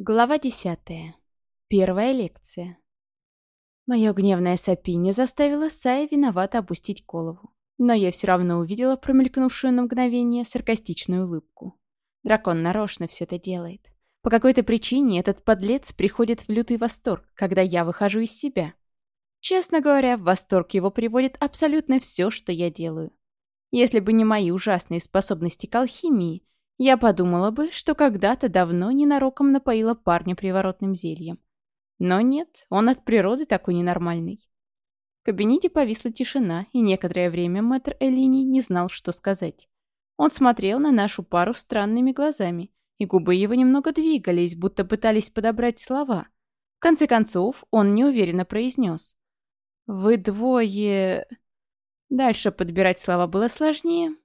Глава десятая. Первая лекция. Мое гневное сопение заставило Сая виновато опустить голову. Но я все равно увидела промелькнувшую на мгновение саркастичную улыбку. Дракон нарочно все это делает. По какой-то причине этот подлец приходит в лютый восторг, когда я выхожу из себя. Честно говоря, в восторг его приводит абсолютно все, что я делаю. Если бы не мои ужасные способности к алхимии, я подумала бы, что когда-то давно ненароком напоила парня приворотным зельем. Но нет, он от природы такой ненормальный. В кабинете повисла тишина, и некоторое время мэтр Элини не знал, что сказать. Он смотрел на нашу пару странными глазами, и губы его немного двигались, будто пытались подобрать слова. В конце концов, он неуверенно произнес. «Вы двое...» Дальше подбирать слова было сложнее,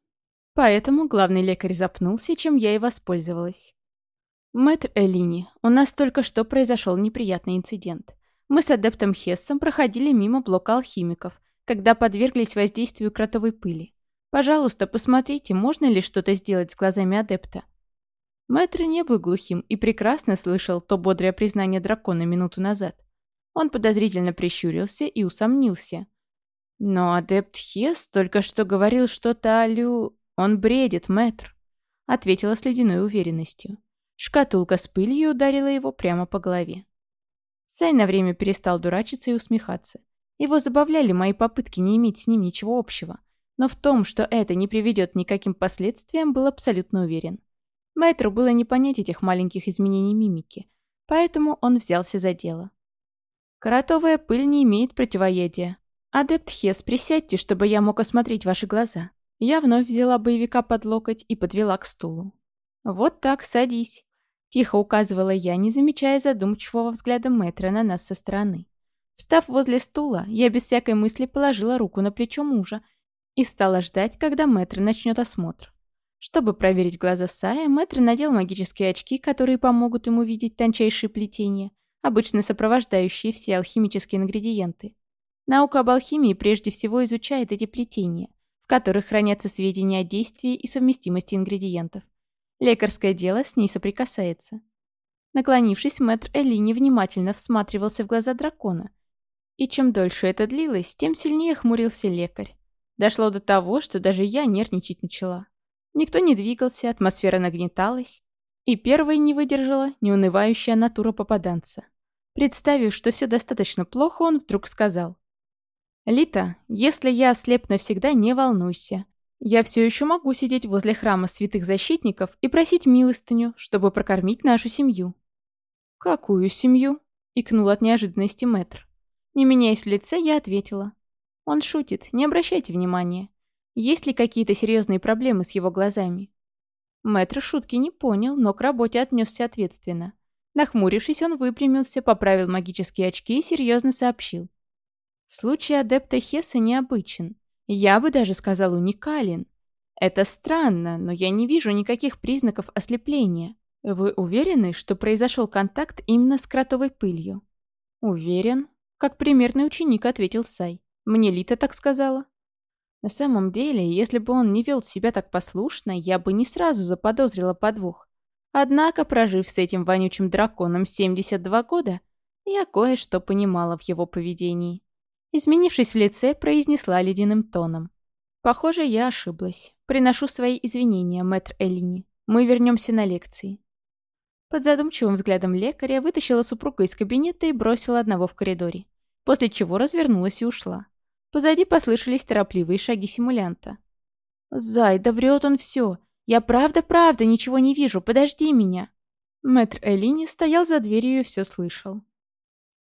Поэтому главный лекарь запнулся, чем я и воспользовалась. «Мэтр Элини, у нас только что произошел неприятный инцидент. Мы с адептом Хессом проходили мимо блока алхимиков, когда подверглись воздействию кротовой пыли. Пожалуйста, посмотрите, можно ли что-то сделать с глазами адепта». Мэтр не был глухим и прекрасно слышал то бодрое признание дракона минуту назад. Он подозрительно прищурился и усомнился. «Но адепт Хесс только что говорил что-то о Лю...» «Он бредит, мэтр», — ответила с ледяной уверенностью. Шкатулка с пылью ударила его прямо по голове. Сай на время перестал дурачиться и усмехаться. Его забавляли мои попытки не иметь с ним ничего общего, но в том, что это не приведет никаким последствиям, был абсолютно уверен. Мэтру было не понять этих маленьких изменений мимики, поэтому он взялся за дело. «Коротовая пыль не имеет противоядия. Адепт Хес, присядьте, чтобы я мог осмотреть ваши глаза. Я вновь взяла боевика под локоть и подвела к стулу. «Вот так, садись», — тихо указывала я, не замечая задумчивого взгляда мэтра на нас со стороны. Встав возле стула, я без всякой мысли положила руку на плечо мужа и стала ждать, когда мэтр начнет осмотр. Чтобы проверить глаза Сая, мэтр надел магические очки, которые помогут ему видеть тончайшие плетения, обычно сопровождающие все алхимические ингредиенты. Наука об алхимии прежде всего изучает эти плетения, которых хранятся сведения о действии и совместимости ингредиентов. Лекарское дело с ней соприкасается. Наклонившись, мэтр Эли невнимательно всматривался в глаза дракона. И чем дольше это длилось, тем сильнее хмурился лекарь. Дошло до того, что даже я нервничать начала. Никто не двигался, атмосфера нагнеталась. И первой не выдержала неунывающая натура попаданца. Представив, что все достаточно плохо, он вдруг сказал. «Лита, если я ослеп навсегда, не волнуйся. Я все еще могу сидеть возле храма святых защитников и просить милостыню, чтобы прокормить нашу семью». «Какую семью?» — икнул от неожиданности мэтр. Не меняясь в лице, я ответила. «Он шутит, не обращайте внимания. Есть ли какие-то серьезные проблемы с его глазами?» Мэтр шутки не понял, но к работе отнесся ответственно. Нахмурившись, он выпрямился, поправил магические очки и серьезно сообщил. Случай адепта Хесса необычен. Я бы даже сказал уникален. Это странно, но я не вижу никаких признаков ослепления. Вы уверены, что произошел контакт именно с кротовой пылью? Уверен, как примерный ученик ответил Сай. Мне Лита так сказала. На самом деле, если бы он не вел себя так послушно, я бы не сразу заподозрила подвох. Однако, прожив с этим вонючим драконом 72 года, я кое-что понимала в его поведении. Изменившись в лице, произнесла ледяным тоном. «Похоже, я ошиблась. Приношу свои извинения, мэтр Эллини. Мы вернемся на лекции». Под задумчивым взглядом лекаря вытащила супруга из кабинета и бросила одного в коридоре, после чего развернулась и ушла. Позади послышались торопливые шаги симулянта. «Зай, да врет он все. Я правда-правда ничего не вижу, подожди меня». Мэтр Эллини стоял за дверью и все слышал.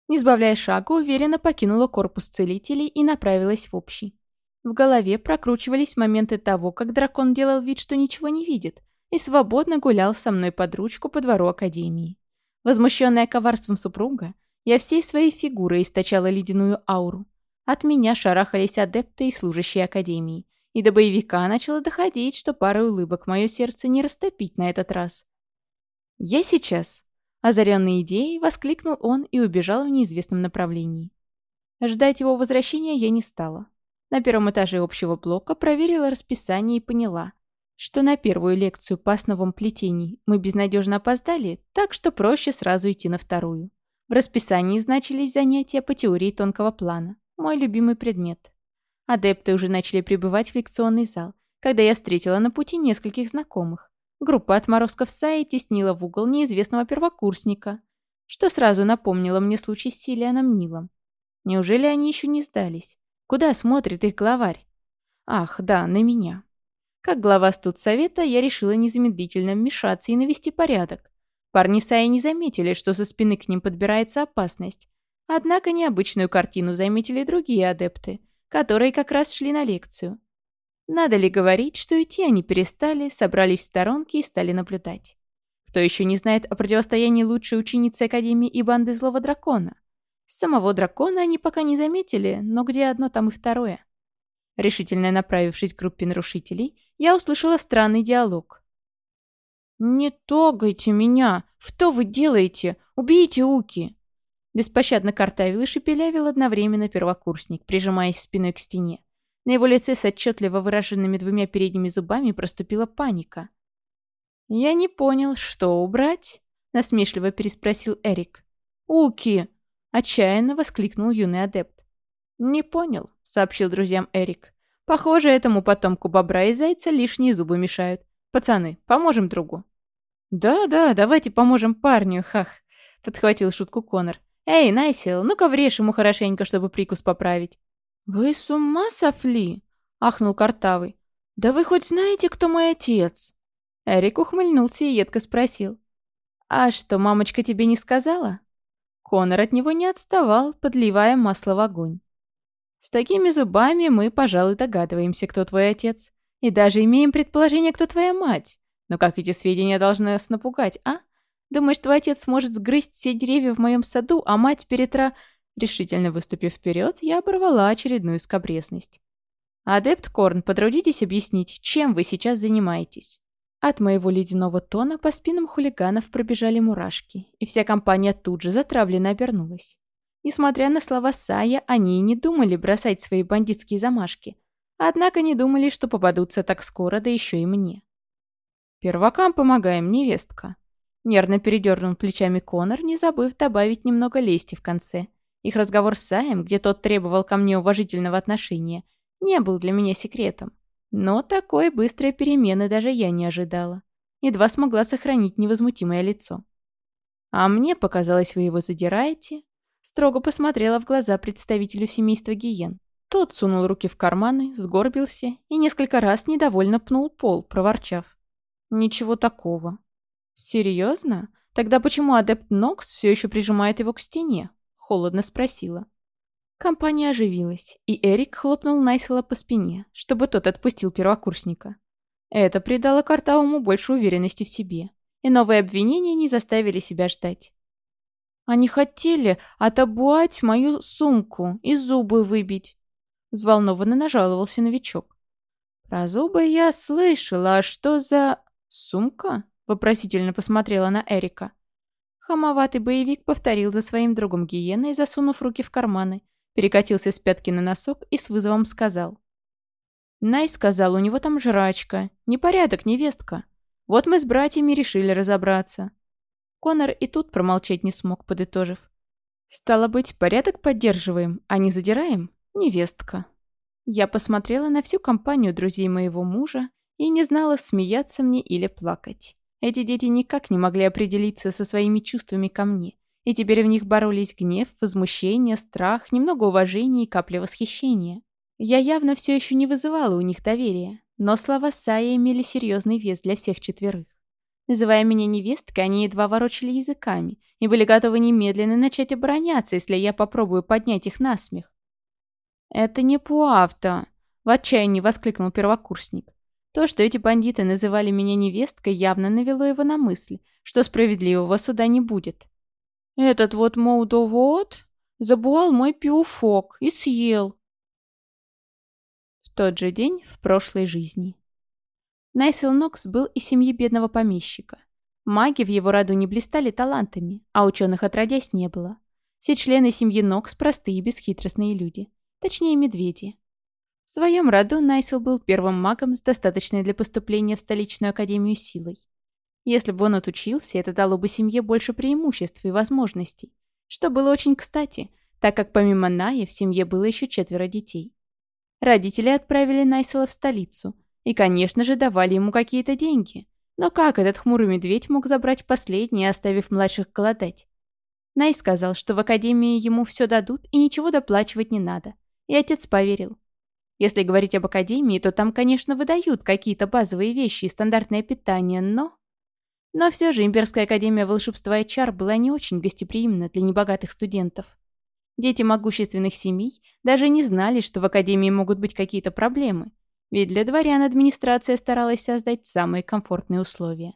Не сбавляя шага, уверенно покинула корпус целителей и направилась в общий. В голове прокручивались моменты того, как дракон делал вид, что ничего не видит, и свободно гулял со мной под ручку по двору Академии. Возмущенная коварством супруга, я всей своей фигурой источала ледяную ауру. От меня шарахались адепты и служащие Академии, и до боевика начало доходить, что парой улыбок мое сердце не растопить на этот раз. Я сейчас Озаренный идеей, воскликнул он и убежал в неизвестном направлении. Ждать его возвращения я не стала. На первом этаже общего блока проверила расписание и поняла, что на первую лекцию по основам плетений мы безнадежно опоздали, так что проще сразу идти на вторую. В расписании значились занятия по теории тонкого плана, мой любимый предмет. Адепты уже начали прибывать в лекционный зал, когда я встретила на пути нескольких знакомых. Группа отморозков Саи теснила в угол неизвестного первокурсника, что сразу напомнило мне случай с Силианом Нилом. Неужели они еще не сдались? Куда смотрит их главарь? Ах, да, на меня. Как глава студсовета, я решила незамедлительно вмешаться и навести порядок. Парни Саи не заметили, что со спины к ним подбирается опасность. Однако необычную картину заметили другие адепты, которые как раз шли на лекцию. Надо ли говорить, что идти они перестали, собрались в сторонке и стали наблюдать. Кто еще не знает о противостоянии лучшей ученицы Академии и банды Злого Дракона? Самого дракона они пока не заметили, но где одно, там и второе. Решительно направившись к группе нарушителей, я услышала странный диалог. «Не трогайте меня! Что вы делаете? Убейте Уки!» Беспощадно картавил и шепелявил одновременно первокурсник, прижимаясь спиной к стене. На его лице с отчетливо выраженными двумя передними зубами проступила паника. «Я не понял, что убрать?» — насмешливо переспросил Эрик. «Уки!» — отчаянно воскликнул юный адепт. «Не понял», — сообщил друзьям Эрик. «Похоже, этому потомку бобра и зайца лишние зубы мешают. Пацаны, поможем другу». «Да-да, давайте поможем парню, хах», — подхватил шутку Конор. «Эй, Найсил, ну-ка врежь ему хорошенько, чтобы прикус поправить». «Вы с ума сошли?» — ахнул Картавый. «Да вы хоть знаете, кто мой отец?» Эрик ухмыльнулся и едко спросил. «А что, мамочка тебе не сказала?» Конор от него не отставал, подливая масло в огонь. С такими зубами мы, пожалуй, догадываемся, кто твой отец. И даже имеем предположение, кто твоя мать. Но как эти сведения должны нас напугать, а? Думаешь, твой отец сможет сгрызть все деревья в моем саду, а мать перетра...» Решительно выступив вперед, я оборвала очередную скобрезность. «Адепт Корн, потрудитесь объяснить, чем вы сейчас занимаетесь?» От моего ледяного тона по спинам хулиганов пробежали мурашки, и вся компания тут же затравленно обернулась. Несмотря на слова Сая, они и не думали бросать свои бандитские замашки. Однако не думали, что попадутся так скоро, да еще и мне. «Первакам помогаем, невестка». Нервно передернул плечами Конор, не забыв добавить немного лести в конце. Их разговор с Саем, где тот требовал ко мне уважительного отношения, не был для меня секретом. Но такой быстрой перемены даже я не ожидала. Едва смогла сохранить невозмутимое лицо. «А мне показалось, вы его задираете?» Строго посмотрела в глаза представителю семейства Гиен. Тот сунул руки в карманы, сгорбился и несколько раз недовольно пнул пол, проворчав. «Ничего такого». «Серьезно? Тогда почему адепт Нокс все еще прижимает его к стене?» Холодно спросила. Компания оживилась, и Эрик хлопнул Найсела по спине, чтобы тот отпустил первокурсника. Это придало Картауму больше уверенности в себе, и новые обвинения не заставили себя ждать. Они хотели отобуать мою сумку и зубы выбить. Взволнованно нажаловался новичок. Про зубы я слышала, а что за... Сумка? Вопросительно посмотрела на Эрика. Хамоватый боевик повторил за своим другом гиеной, засунув руки в карманы, перекатился с пятки на носок и с вызовом сказал. Най сказал, у него там жрачка. Непорядок, невестка. Вот мы с братьями решили разобраться. Конор и тут промолчать не смог, подытожив. Стало быть, порядок поддерживаем, а не задираем? Невестка. Я посмотрела на всю компанию друзей моего мужа и не знала, смеяться мне или плакать. Эти дети никак не могли определиться со своими чувствами ко мне. И теперь в них боролись гнев, возмущение, страх, немного уважения и капля восхищения. Я явно все еще не вызывала у них доверия, но слова Сая имели серьезный вес для всех четверых. Называя меня невесткой, они едва ворочали языками и были готовы немедленно начать обороняться, если я попробую поднять их на смех. «Это не пуавта!» — в отчаянии воскликнул первокурсник. То, что эти бандиты называли меня невесткой, явно навело его на мысль, что справедливого суда не будет. Этот вот молдовод забуал мой пиуфок и съел. В тот же день в прошлой жизни. Найсел Нокс был из семьи бедного помещика. Маги в его роду не блистали талантами, а ученых отродясь не было. Все члены семьи Нокс простые и бесхитростные люди. Точнее, медведи. В своем роду Найсел был первым магом с достаточной для поступления в столичную академию силой. Если бы он отучился, это дало бы семье больше преимуществ и возможностей, что было очень кстати, так как помимо Наи в семье было еще четверо детей. Родители отправили Найсела в столицу и, конечно же, давали ему какие-то деньги. Но как этот хмурый медведь мог забрать последние, оставив младших голодать? Най сказал, что в академии ему все дадут и ничего доплачивать не надо. И отец поверил. Если говорить об академии, то там, конечно, выдают какие-то базовые вещи и стандартное питание, но... Но все же Имперская Академия Волшебства и Чар была не очень гостеприимна для небогатых студентов. Дети могущественных семей даже не знали, что в Академии могут быть какие-то проблемы, ведь для дворян администрация старалась создать самые комфортные условия.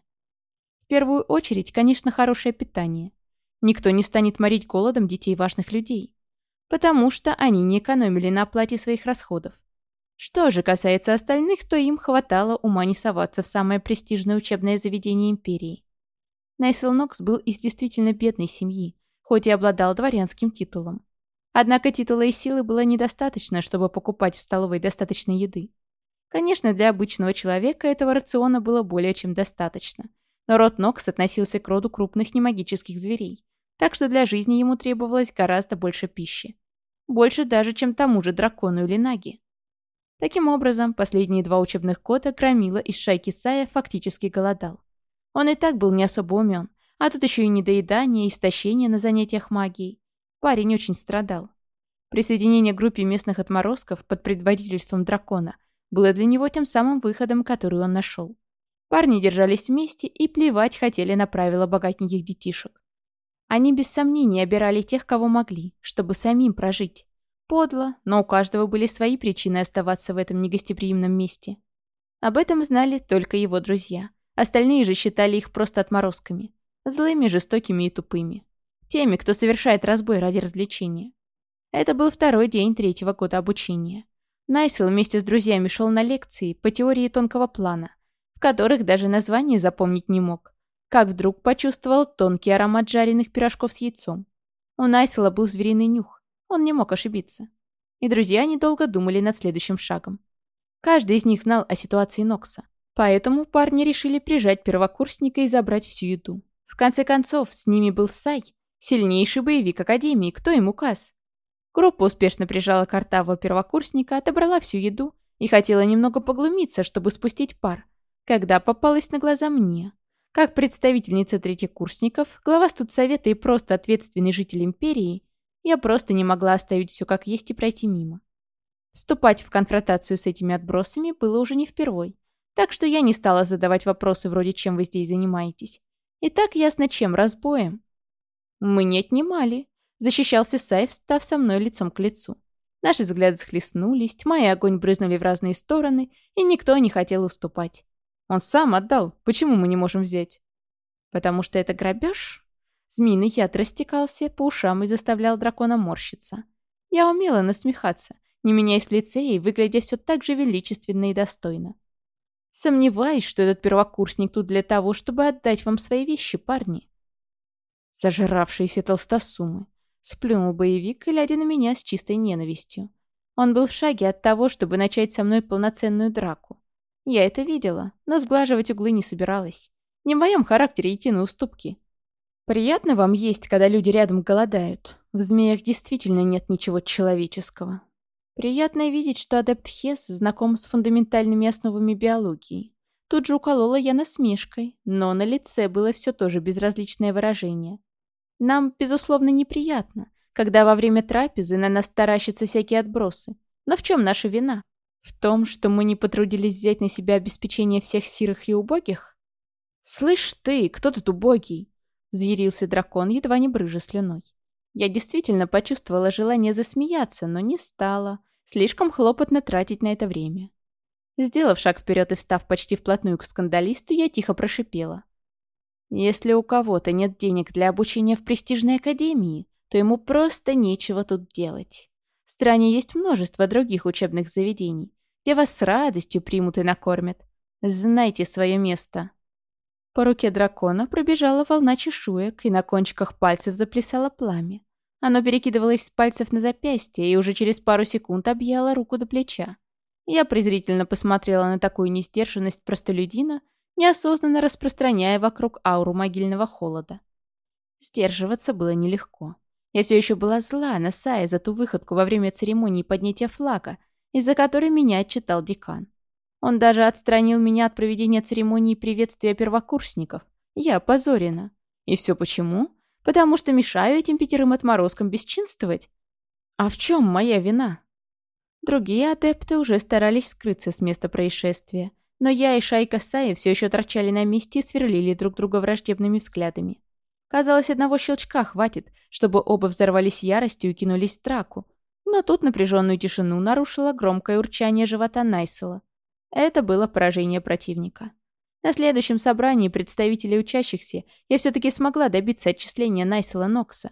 В первую очередь, конечно, хорошее питание. Никто не станет морить голодом детей важных людей, потому что они не экономили на оплате своих расходов. Что же касается остальных, то им хватало ума не соваться в самое престижное учебное заведение Империи. Найсел Нокс был из действительно бедной семьи, хоть и обладал дворянским титулом. Однако титула и силы было недостаточно, чтобы покупать в столовой достаточно еды. Конечно, для обычного человека этого рациона было более чем достаточно. Но род Нокс относился к роду крупных немагических зверей, так что для жизни ему требовалось гораздо больше пищи. Больше даже, чем тому же дракону или наги. Таким образом, последние два учебных года Громила из шайки Сая фактически голодал. Он и так был не особо умен, а тут еще и недоедание и истощение на занятиях магией. Парень очень страдал. Присоединение к группе местных отморозков под предводительством дракона было для него тем самым выходом, который он нашел. Парни держались вместе и плевать хотели на правила богатеньких детишек. Они без сомнений обирали тех, кого могли, чтобы самим прожить. Подло, но у каждого были свои причины оставаться в этом негостеприимном месте. Об этом знали только его друзья. Остальные же считали их просто отморозками. Злыми, жестокими и тупыми. Теми, кто совершает разбой ради развлечения. Это был второй день третьего года обучения. Найсел вместе с друзьями шел на лекции по теории тонкого плана, в которых даже название запомнить не мог. Как вдруг почувствовал тонкий аромат жареных пирожков с яйцом. У Найсела был звериный нюх. Он не мог ошибиться. И друзья недолго думали над следующим шагом. Каждый из них знал о ситуации Нокса. Поэтому парни решили прижать первокурсника и забрать всю еду. В конце концов, с ними был Сай, сильнейший боевик Академии, кто им указ? Группа успешно прижала картавого первокурсника, отобрала всю еду и хотела немного поглумиться, чтобы спустить пар, когда попалась на глаза мне. Как представительница третьекурсников, глава студсовета и просто ответственный житель Империи, я просто не могла оставить все как есть и пройти мимо. Вступать в конфронтацию с этими отбросами было уже не впервой. Так что я не стала задавать вопросы вроде «чем вы здесь занимаетесь?». И так ясно, чем разбоем. Мы не отнимали. Защищался Сайф, став со мной лицом к лицу. Наши взгляды схлестнулись, тьма и огонь брызнули в разные стороны, и никто не хотел уступать. Он сам отдал. Почему мы не можем взять? Потому что это грабеж? Змеиный яд растекался по ушам и заставлял дракона морщиться. Я умела насмехаться, не меняясь в лице и выглядя все так же величественно и достойно. Сомневаюсь, что этот первокурсник тут для того, чтобы отдать вам свои вещи, парни. Зажравшиеся толстосумы. Сплюнул боевик, глядя на меня с чистой ненавистью. Он был в шаге от того, чтобы начать со мной полноценную драку. Я это видела, но сглаживать углы не собиралась. Не в моем характере идти на уступки. Приятно вам есть, когда люди рядом голодают. В змеях действительно нет ничего человеческого. Приятно видеть, что адепт Хес знаком с фундаментальными основами биологии. Тут же уколола я насмешкой, но на лице было все тоже безразличное выражение. Нам, безусловно, неприятно, когда во время трапезы на нас таращатся всякие отбросы. Но в чем наша вина? В том, что мы не потрудились взять на себя обеспечение всех сирых и убогих? «Слышь ты, кто тут убогий?» Взъярился дракон, едва не брыжа слюной. Я действительно почувствовала желание засмеяться, но не стала. Слишком хлопотно тратить на это время. Сделав шаг вперед и встав почти вплотную к скандалисту, я тихо прошипела. «Если у кого-то нет денег для обучения в престижной академии, то ему просто нечего тут делать. В стране есть множество других учебных заведений, где вас с радостью примут и накормят. Знайте свое место». По руке дракона пробежала волна чешуек, и на кончиках пальцев заплясало пламя. Оно перекидывалось с пальцев на запястье и уже через пару секунд объяло руку до плеча. Я презрительно посмотрела на такую несдержанность простолюдина, неосознанно распространяя вокруг ауру могильного холода. Сдерживаться было нелегко. Я все еще была зла на Сая за ту выходку во время церемонии поднятия флага, из-за которой меня отчитал декан. Он даже отстранил меня от проведения церемонии приветствия первокурсников. Я опозорена. И все почему? Потому что мешаю этим пятерым отморозкам бесчинствовать? А в чем моя вина? Другие адепты уже старались скрыться с места происшествия, но я и шайка Саи все еще торчали на месте и сверлили друг друга враждебными взглядами. Казалось, одного щелчка хватит, чтобы оба взорвались яростью и кинулись в драку. Но тут напряженную тишину нарушило громкое урчание живота Найсела. Это было поражение противника. На следующем собрании представителей учащихся я все-таки смогла добиться отчисления Найсела Нокса.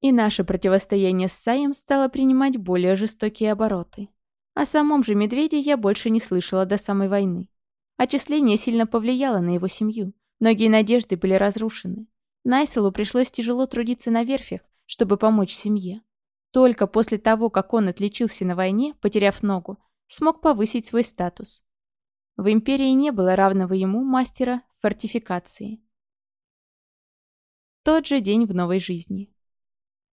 И наше противостояние с Саем стало принимать более жестокие обороты. О самом же медведе я больше не слышала до самой войны. Отчисление сильно повлияло на его семью. Многие надежды были разрушены. Найселу пришлось тяжело трудиться на верфях, чтобы помочь семье. Только после того, как он отличился на войне, потеряв ногу, смог повысить свой статус. В Империи не было равного ему мастера фортификации. Тот же день в новой жизни.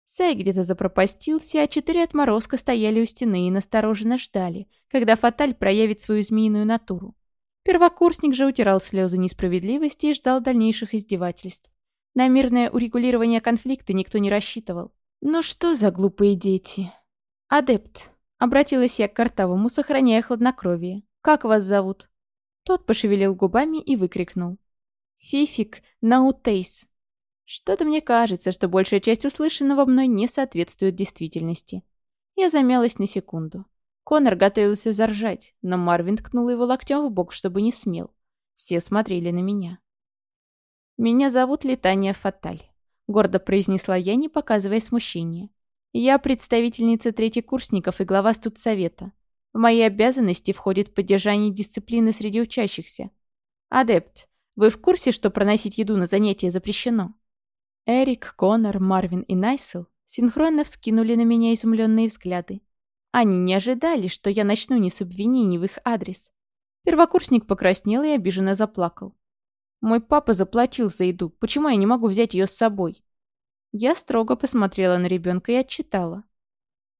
Сай где-то запропастился, а четыре отморозка стояли у стены и настороженно ждали, когда Фаталь проявит свою змеиную натуру. Первокурсник же утирал слезы несправедливости и ждал дальнейших издевательств. На мирное урегулирование конфликта никто не рассчитывал. «Ну что за глупые дети?» «Адепт», — обратилась я к Картавому, сохраняя хладнокровие. «Как вас зовут?» Тот пошевелил губами и выкрикнул. «Фифик Наутейс». Что-то мне кажется, что большая часть услышанного мной не соответствует действительности. Я замялась на секунду. Конор готовился заржать, но Марвин ткнул его локтем в бок, чтобы не смел. Все смотрели на меня. «Меня зовут Летания Фаталь», — гордо произнесла я, не показывая смущения. «Я представительница третьекурсников и глава студсовета. В мои обязанности входит поддержание дисциплины среди учащихся. Адепт, вы в курсе, что проносить еду на занятия запрещено?» Эрик, Конор, Марвин и Найсел синхронно вскинули на меня изумленные взгляды. Они не ожидали, что я начну не с обвинений в их адрес. Первокурсник покраснел и обиженно заплакал. «Мой папа заплатил за еду. Почему я не могу взять ее с собой?» Я строго посмотрела на ребенка и отчитала.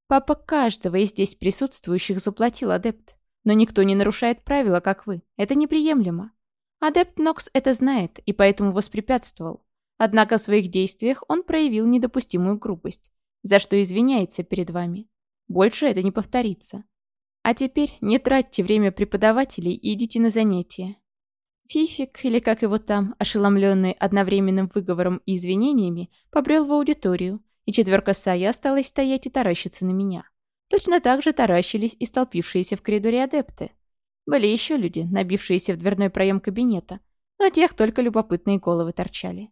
«Папа каждого из здесь присутствующих заплатил, адепт. Но никто не нарушает правила, как вы. Это неприемлемо. Адепт Нокс это знает и поэтому воспрепятствовал. Однако в своих действиях он проявил недопустимую грубость, за что извиняется перед вами. Больше это не повторится. А теперь не тратьте время преподавателей и идите на занятия. Фифик, или как его там, ошеломленный одновременным выговором и извинениями, побрел в аудиторию, и четверка Сая осталась стоять и таращиться на меня. Точно так же таращились и столпившиеся в коридоре адепты. Были еще люди, набившиеся в дверной проем кабинета, но тех только любопытные головы торчали.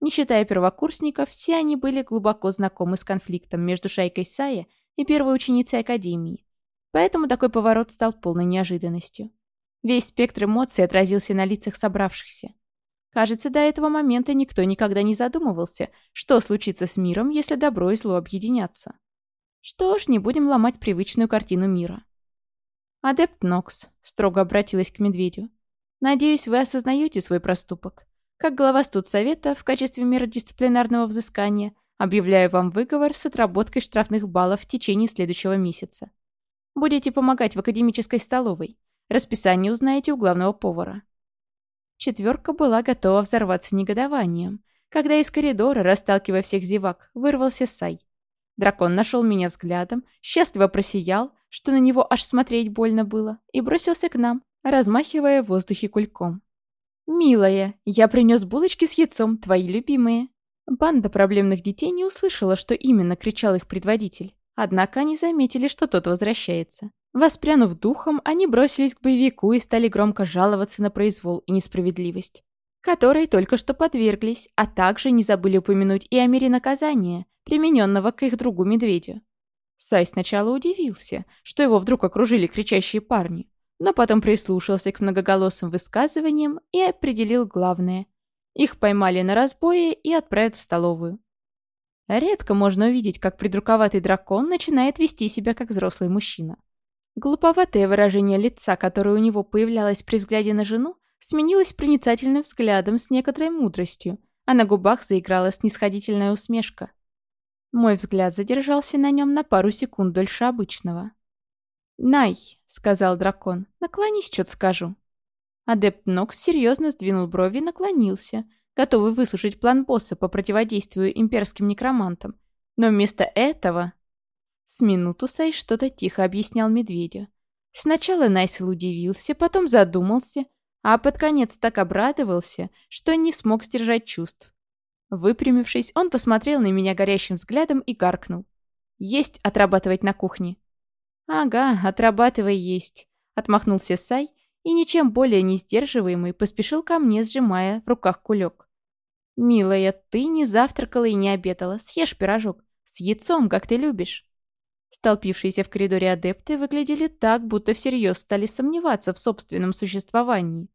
Не считая первокурсников, все они были глубоко знакомы с конфликтом между шайкой Сая и первой ученицей Академии. Поэтому такой поворот стал полной неожиданностью. Весь спектр эмоций отразился на лицах собравшихся. Кажется, до этого момента никто никогда не задумывался, что случится с миром, если добро и зло объединятся. Что ж, не будем ломать привычную картину мира. «Адепт Нокс», — строго обратилась к медведю. «Надеюсь, вы осознаете свой проступок. Как глава студсовета, в качестве меры дисциплинарного взыскания, объявляю вам выговор с отработкой штрафных баллов в течение следующего месяца. Будете помогать в академической столовой. Расписание узнаете у главного повара. Четверка была готова взорваться негодованием, когда из коридора, расталкивая всех зевак, вырвался Сай. Дракон нашел меня взглядом, счастливо просиял, что на него аж смотреть больно было, и бросился к нам, размахивая в воздухе кульком. «Милая, я принес булочки с яйцом, твои любимые». Банда проблемных детей не услышала, что именно кричал их предводитель. Однако они заметили, что тот возвращается. Воспрянув духом, они бросились к боевику и стали громко жаловаться на произвол и несправедливость, которой только что подверглись, а также не забыли упомянуть и о мере наказания, примененного к их другу медведю. Сай сначала удивился, что его вдруг окружили кричащие парни, но потом прислушался к многоголосым высказываниям и определил главное. Их поймали на разбое и отправят в столовую. Редко можно увидеть, как придурковатый дракон начинает вести себя как взрослый мужчина. Глуповатое выражение лица, которое у него появлялось при взгляде на жену, сменилось проницательным взглядом с некоторой мудростью, а на губах заиграла снисходительная усмешка. Мой взгляд задержался на нем на пару секунд дольше обычного. «Най», — сказал дракон, — «наклонись, что-то скажу». Адепт Нокс серьезно сдвинул брови и наклонился, готовый выслушать план босса по противодействию имперским некромантам. Но вместо этого... С минуту Сай что-то тихо объяснял медведю. Сначала Найсел удивился, потом задумался, а под конец так обрадовался, что не смог сдержать чувств. Выпрямившись, он посмотрел на меня горящим взглядом и гаркнул. «Есть отрабатывать на кухне». «Ага, отрабатывай есть», — отмахнулся Сай и, ничем более не сдерживаемый, поспешил ко мне, сжимая в руках кулек. «Милая, ты не завтракала и не обедала. Съешь пирожок. С яйцом, как ты любишь». Столпившиеся в коридоре адепты выглядели так, будто всерьез стали сомневаться в собственном существовании.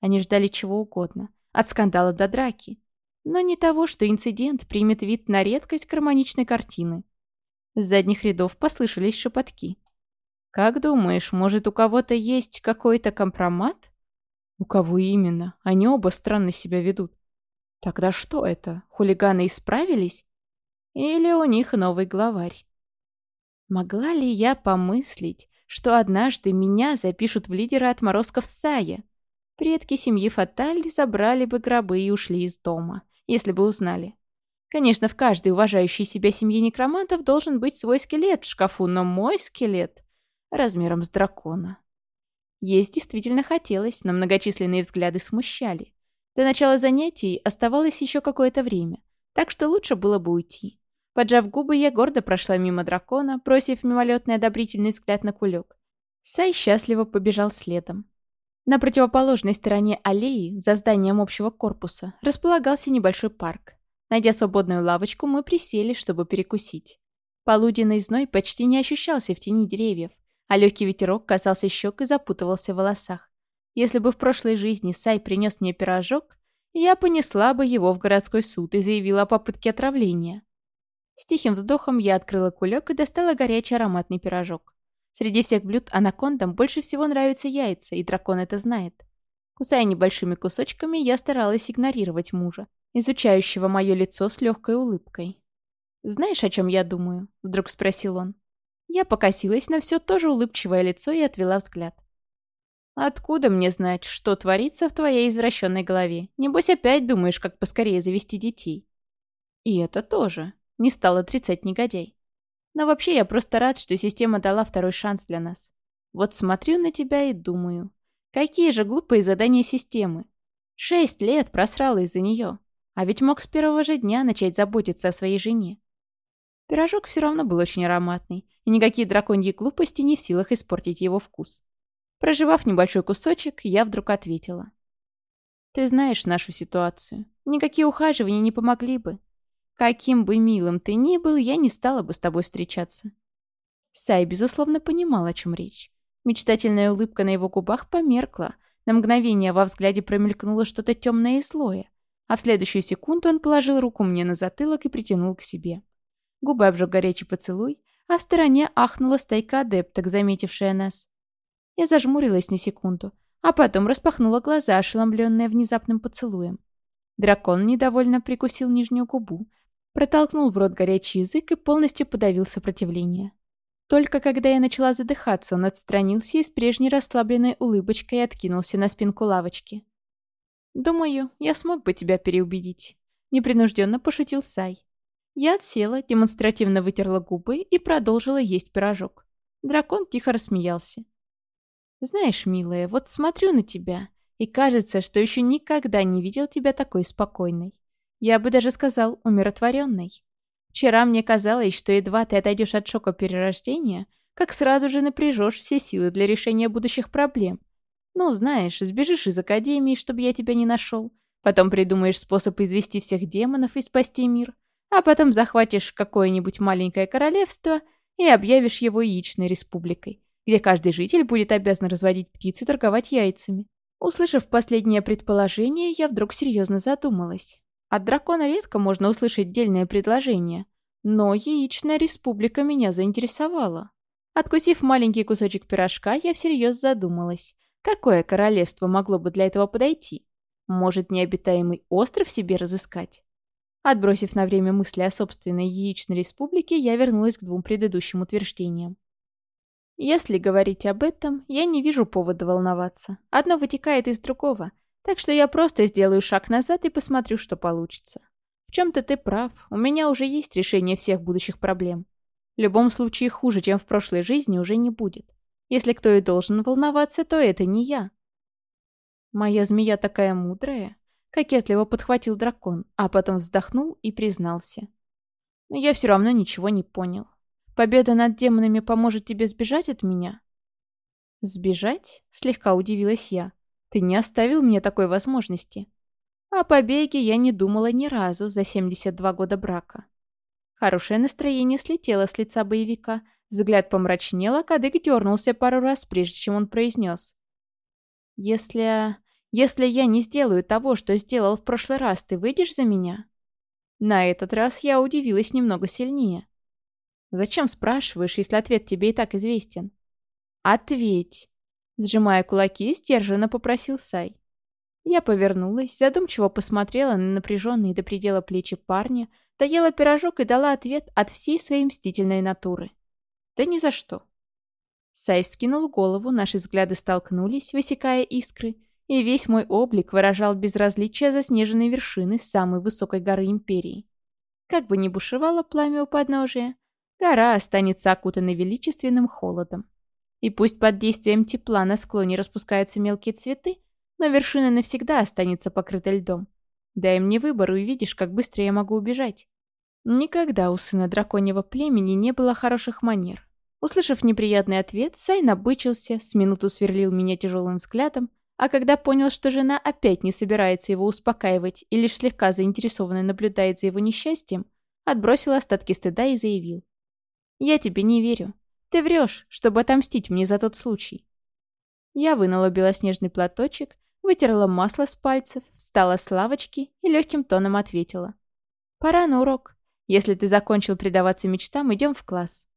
Они ждали чего угодно, от скандала до драки. Но не того, что инцидент примет вид на редкость гармоничной картины. С задних рядов послышались шепотки. «Как думаешь, может, у кого-то есть какой-то компромат?» «У кого именно? Они оба странно себя ведут». «Тогда что это? Хулиганы исправились? Или у них новый главарь?» Могла ли я помыслить, что однажды меня запишут в лидеры отморозков Сая? Предки семьи Фаталь забрали бы гробы и ушли из дома, если бы узнали. Конечно, в каждой уважающей себя семье некромантов должен быть свой скелет в шкафу, но мой скелет размером с дракона. Есть действительно хотелось, но многочисленные взгляды смущали. До начала занятий оставалось еще какое-то время, так что лучше было бы уйти. Поджав губы, я гордо прошла мимо дракона, бросив мимолетный одобрительный взгляд на кулек. Сай счастливо побежал следом. На противоположной стороне аллеи, за зданием общего корпуса, располагался небольшой парк. Найдя свободную лавочку, мы присели, чтобы перекусить. Полуденный зной почти не ощущался в тени деревьев, а легкий ветерок касался щек и запутывался в волосах. Если бы в прошлой жизни Сай принес мне пирожок, я понесла бы его в городской суд и заявила о попытке отравления. С тихим вздохом я открыла кулек и достала горячий ароматный пирожок. Среди всех блюд анакондам больше всего нравятся яйца, и дракон это знает. Кусая небольшими кусочками, я старалась игнорировать мужа, изучающего мое лицо с легкой улыбкой. «Знаешь, о чем я думаю?» — вдруг спросил он. Я покосилась на все тоже улыбчивое лицо и отвела взгляд. «Откуда мне знать, что творится в твоей извращенной голове? Небось, опять думаешь, как поскорее завести детей?» «И это тоже», не стал отрицать негодяй. Но вообще я просто рад, что система дала второй шанс для нас. Вот смотрю на тебя и думаю, какие же глупые задания системы. Шесть лет просрала из-за нее. А ведь мог с первого же дня начать заботиться о своей жене. Пирожок все равно был очень ароматный, и никакие драконьи глупости не в силах испортить его вкус. Проживав небольшой кусочек, я вдруг ответила. «Ты знаешь нашу ситуацию. Никакие ухаживания не помогли бы. Каким бы милым ты ни был, я не стала бы с тобой встречаться. Сай, безусловно, понимал, о чем речь. Мечтательная улыбка на его губах померкла. На мгновение во взгляде промелькнуло что-то темное и злое. А в следующую секунду он положил руку мне на затылок и притянул к себе. Губы обжег горячий поцелуй, а в стороне ахнула стайка адепток, заметившая нас. Я зажмурилась на секунду, а потом распахнула глаза, ошеломленная внезапным поцелуем. Дракон недовольно прикусил нижнюю губу, Протолкнул в рот горячий язык и полностью подавил сопротивление. Только когда я начала задыхаться, он отстранился и с прежней расслабленной улыбочкой откинулся на спинку лавочки. «Думаю, я смог бы тебя переубедить», — непринужденно пошутил Сай. Я отсела, демонстративно вытерла губы и продолжила есть пирожок. Дракон тихо рассмеялся. «Знаешь, милая, вот смотрю на тебя, и кажется, что еще никогда не видел тебя такой спокойной. Я бы даже сказал, умиротворенной. Вчера мне казалось, что едва ты отойдешь от шока перерождения, как сразу же напряжешь все силы для решения будущих проблем. Ну, знаешь, сбежишь из Академии, чтобы я тебя не нашел, потом придумаешь способ извести всех демонов и спасти мир, а потом захватишь какое-нибудь маленькое королевство и объявишь его яичной республикой, где каждый житель будет обязан разводить птиц и торговать яйцами. Услышав последнее предположение, я вдруг серьезно задумалась. От дракона редко можно услышать дельное предложение, но яичная республика меня заинтересовала. Откусив маленький кусочек пирожка, я всерьез задумалась. Какое королевство могло бы для этого подойти? Может, необитаемый остров себе разыскать? Отбросив на время мысли о собственной яичной республике, я вернулась к двум предыдущим утверждениям. Если говорить об этом, я не вижу повода волноваться. Одно вытекает из другого, так что я просто сделаю шаг назад и посмотрю, что получится. В чем-то ты прав, у меня уже есть решение всех будущих проблем. В любом случае хуже, чем в прошлой жизни, уже не будет. Если кто и должен волноваться, то это не я. Моя змея такая мудрая, кокетливо подхватил дракон, а потом вздохнул и признался. Но я все равно ничего не понял. Победа над демонами поможет тебе сбежать от меня? Сбежать? Слегка удивилась я. Ты не оставил мне такой возможности. О побеге я не думала ни разу за 72 года брака. Хорошее настроение слетело с лица боевика. Взгляд помрачнел, а кадык дернулся пару раз, прежде чем он произнес. «Если... если я не сделаю того, что сделал в прошлый раз, ты выйдешь за меня?» На этот раз я удивилась немного сильнее. «Зачем спрашиваешь, если ответ тебе и так известен?» «Ответь!» Сжимая кулаки, сдержанно попросил Сай. Я повернулась, задумчиво посмотрела на напряженные до предела плечи парня, доела пирожок и дала ответ от всей своей мстительной натуры. Да ни за что. Сай скинул голову, наши взгляды столкнулись, высекая искры, и весь мой облик выражал безразличие заснеженной вершины самой высокой горы Империи. Как бы ни бушевало пламя у подножия, гора останется окутанной величественным холодом. И пусть под действием тепла на склоне распускаются мелкие цветы, но вершина навсегда останется покрыта льдом. Дай мне выбор, и увидишь, как быстро я могу убежать. Никогда у сына драконьего племени не было хороших манер. Услышав неприятный ответ, Сай набычился, с минуту сверлил меня тяжелым взглядом, а когда понял, что жена опять не собирается его успокаивать и лишь слегка заинтересованно наблюдает за его несчастьем, отбросил остатки стыда и заявил. «Я тебе не верю. Ты врешь, чтобы отомстить мне за тот случай». Я вынула белоснежный платочек, вытерла масло с пальцев, встала с лавочки и легким тоном ответила. «Пора на урок. Если ты закончил предаваться мечтам, идем в класс».